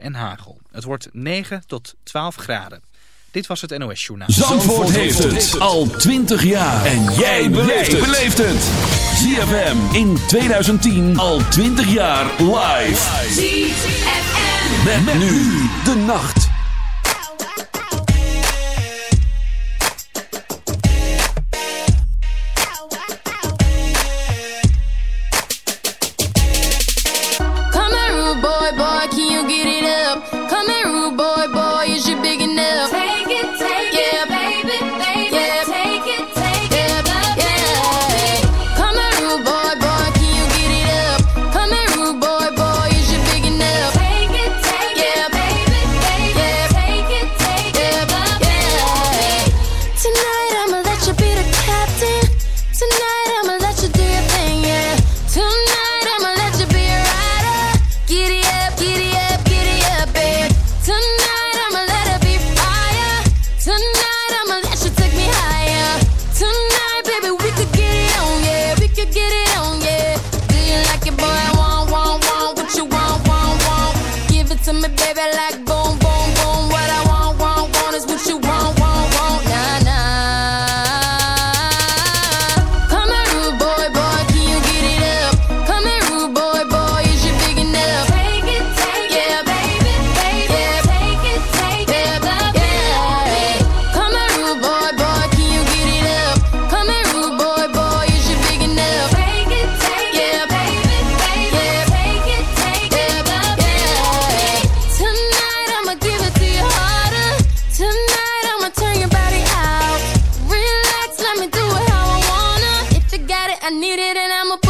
en hagel. Het wordt 9 tot 12 graden. Dit was het NOS Journaal. Zandvoort, Zandvoort heeft, het. heeft al 20 jaar. En jij beleeft het. ZFM in 2010 al 20 jaar live. ZFM. Met, met nu de nacht. I need it and I'ma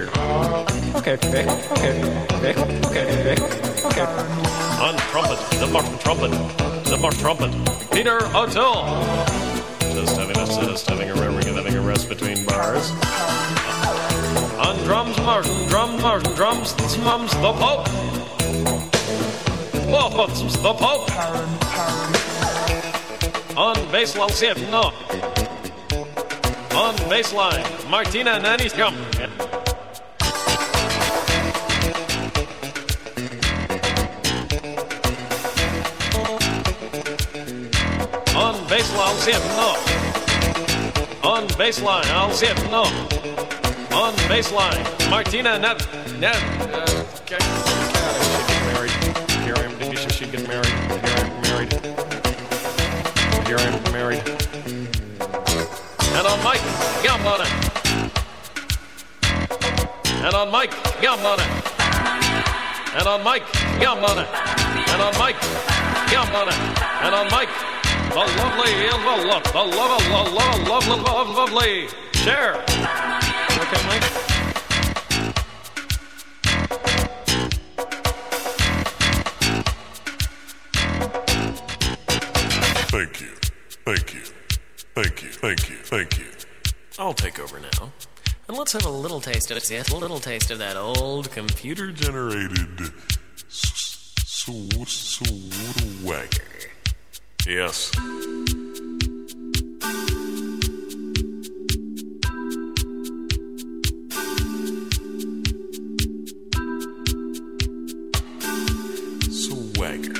Bigger? Okay, okay, okay, okay, okay. On trumpet, the Martin trumpet, the Martin trumpet, Peter O'Toole. Just having a just having a rest, having a rest between bars. On drums, Martin, drums, Martin, drums, mums, the Pope. Whoa, the Pope. On bass, I'll see it, no. On baseline, Martina Nanny's come. I'll no. On baseline, I'll it, no. On baseline, Martina Nan. Nan. Uh, okay. I should get married. Here I am. Maybe she get married. Here I am married. Here I am married. And on Mike, yum on it. And on Mike, yum on it. And on Mike, yum on it. And on Mike, yum on it. And on Mike, the lovely, the love, the love, the love, love, love, love, lovely. Share. Okay, Mike. Thank you. Thank you. Thank you. Thank you. Thank you. I'll take over now. And let's have a little taste of it. A little taste of that old computer Generated s- s- swagger. Yes. Swagger.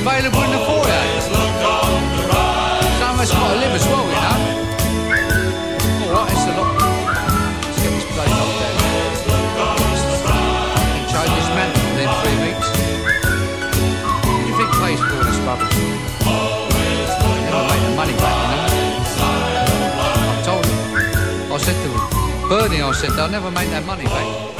available in the foyer. Of us got to live as well, you know. Alright, it's a lot. Let's change this man within three weeks. All make the money back, you know. I told him. I said to him, Bernie, I said, they'll never make that money back.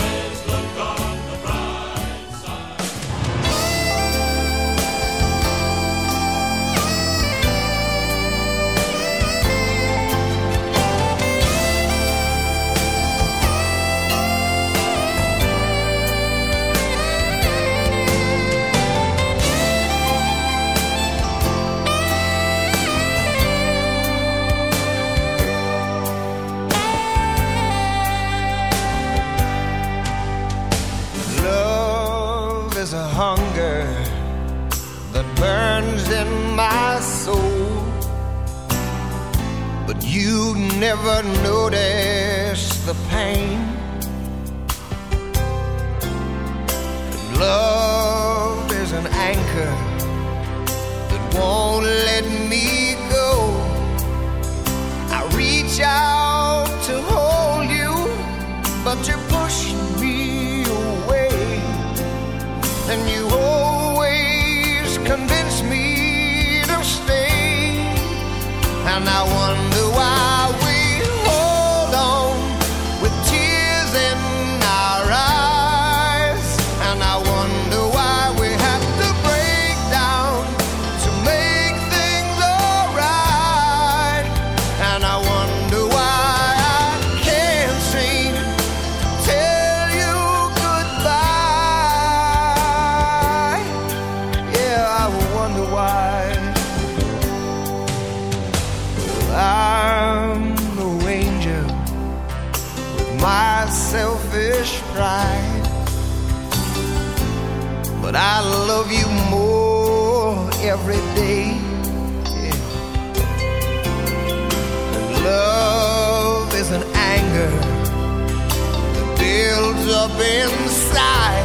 up inside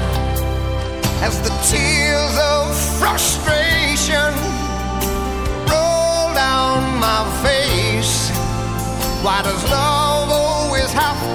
as the tears of frustration roll down my face. Why does love always have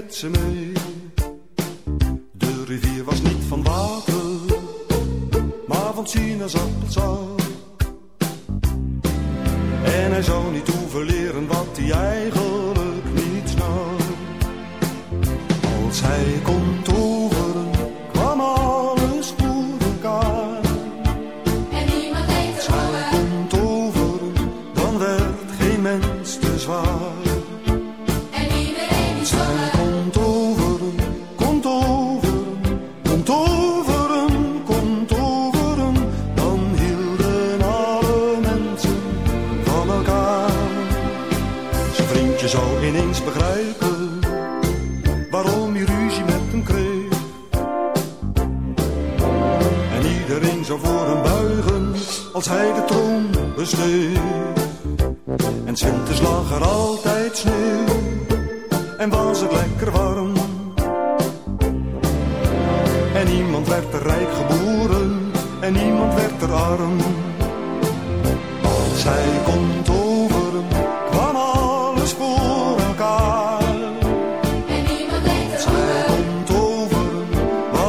Met ze mee.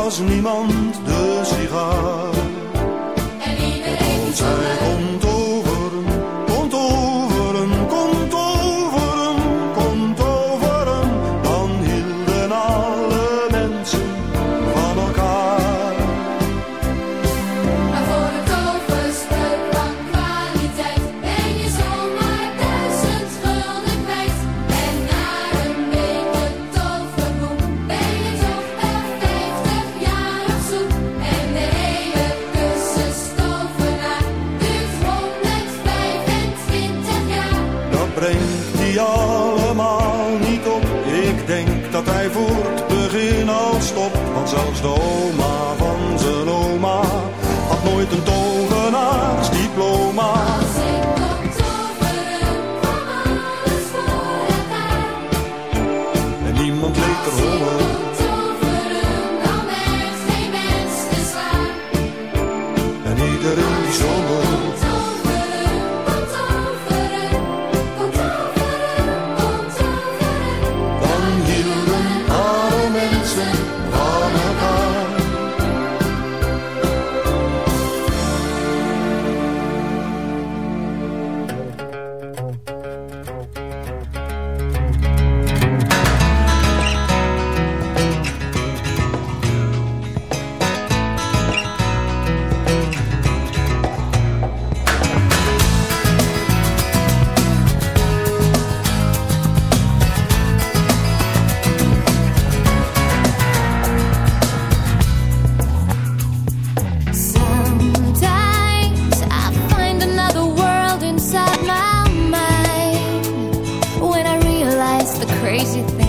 Was niemand de sigaar. crazy thing.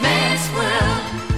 Man's world.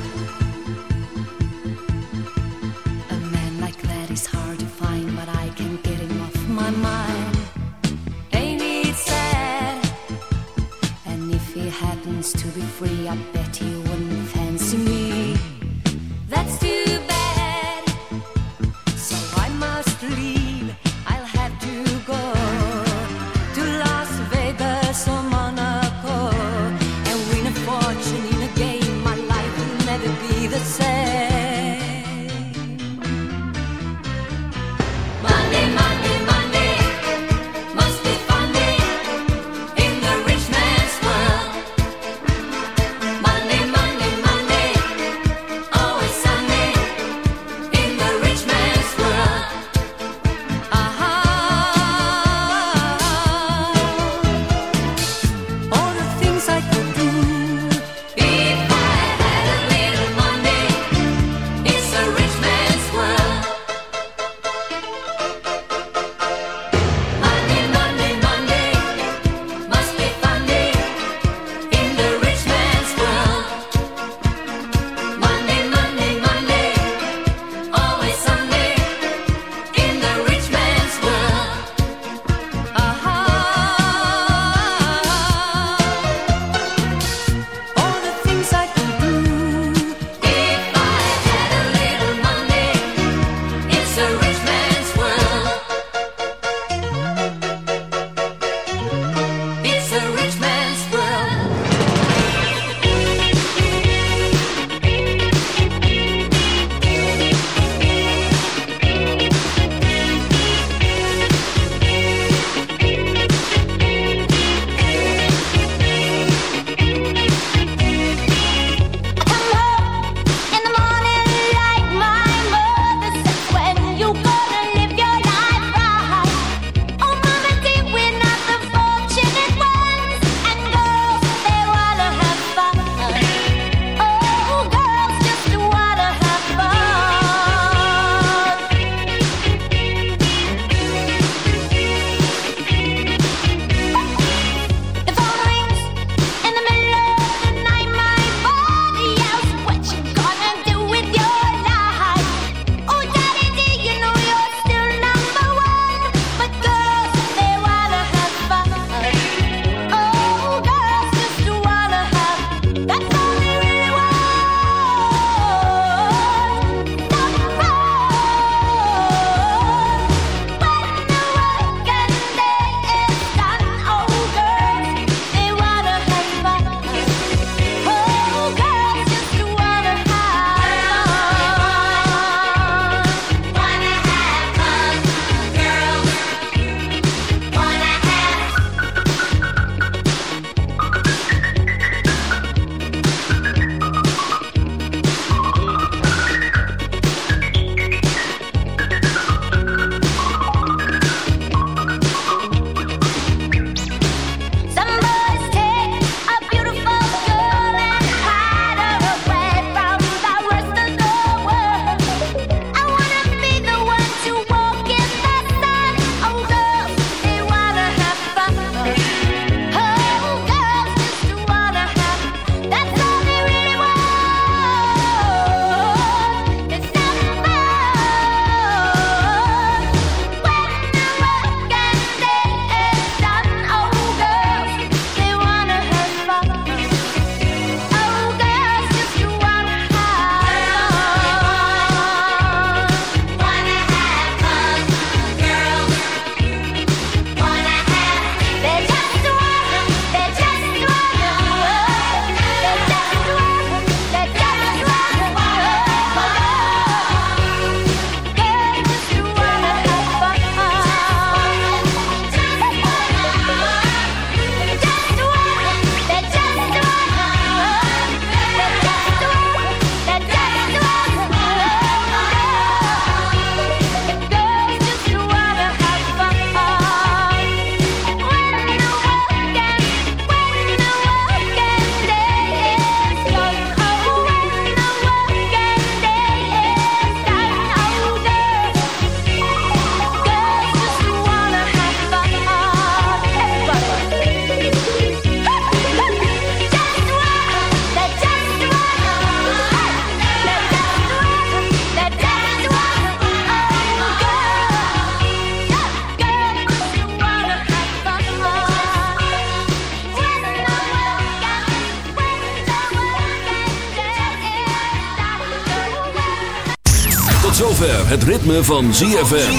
Ritme van ZFM.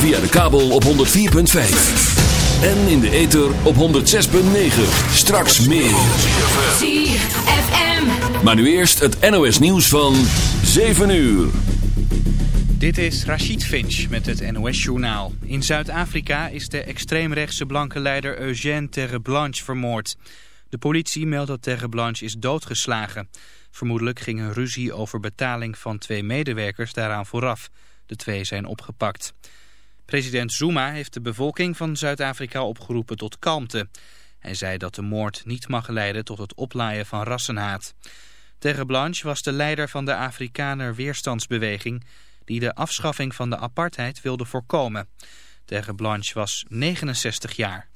Via de kabel op 104.5. En in de ether op 106.9. Straks meer. ZFM. Maar nu eerst het NOS nieuws van 7 uur. Dit is Rachid Finch met het NOS-journaal. In Zuid-Afrika is de extreemrechtse blanke leider Eugène Terreblanche vermoord. De politie meldt dat Terreblanche is doodgeslagen. Vermoedelijk ging een ruzie over betaling van twee medewerkers daaraan vooraf. De twee zijn opgepakt. President Zuma heeft de bevolking van Zuid-Afrika opgeroepen tot kalmte. Hij zei dat de moord niet mag leiden tot het oplaaien van rassenhaat. Terreblanche was de leider van de Afrikaner Weerstandsbeweging... die de afschaffing van de apartheid wilde voorkomen. Terreblanche was 69 jaar.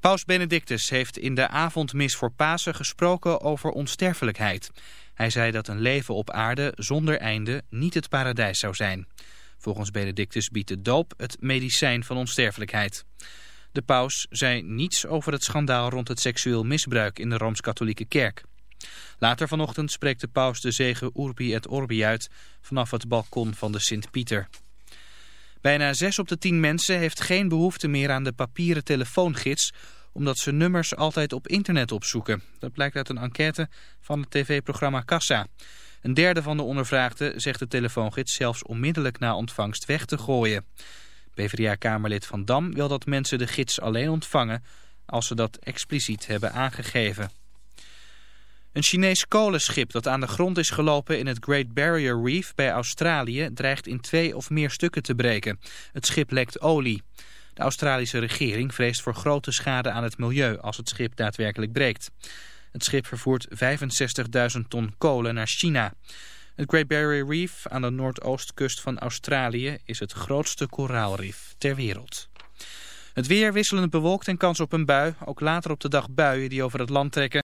Paus Benedictus heeft in de avondmis voor Pasen gesproken over onsterfelijkheid. Hij zei dat een leven op aarde zonder einde niet het paradijs zou zijn. Volgens Benedictus biedt de doop het medicijn van onsterfelijkheid. De paus zei niets over het schandaal rond het seksueel misbruik in de Rooms-Katholieke Kerk. Later vanochtend spreekt de paus de zegen Urbi et Orbi uit vanaf het balkon van de Sint-Pieter. Bijna 6 op de 10 mensen heeft geen behoefte meer aan de papieren telefoongids omdat ze nummers altijd op internet opzoeken. Dat blijkt uit een enquête van het tv-programma Kassa. Een derde van de ondervraagden zegt de telefoongids zelfs onmiddellijk na ontvangst weg te gooien. PvdA-kamerlid Van Dam wil dat mensen de gids alleen ontvangen als ze dat expliciet hebben aangegeven. Een Chinees kolenschip dat aan de grond is gelopen in het Great Barrier Reef bij Australië dreigt in twee of meer stukken te breken. Het schip lekt olie. De Australische regering vreest voor grote schade aan het milieu als het schip daadwerkelijk breekt. Het schip vervoert 65.000 ton kolen naar China. Het Great Barrier Reef aan de noordoostkust van Australië is het grootste koraalrif ter wereld. Het weer wisselend bewolkt en kans op een bui. Ook later op de dag buien die over het land trekken.